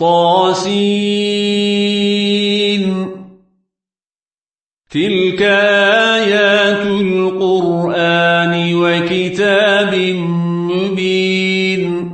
طاسين تلك آيات القرآن وكتاب مبين.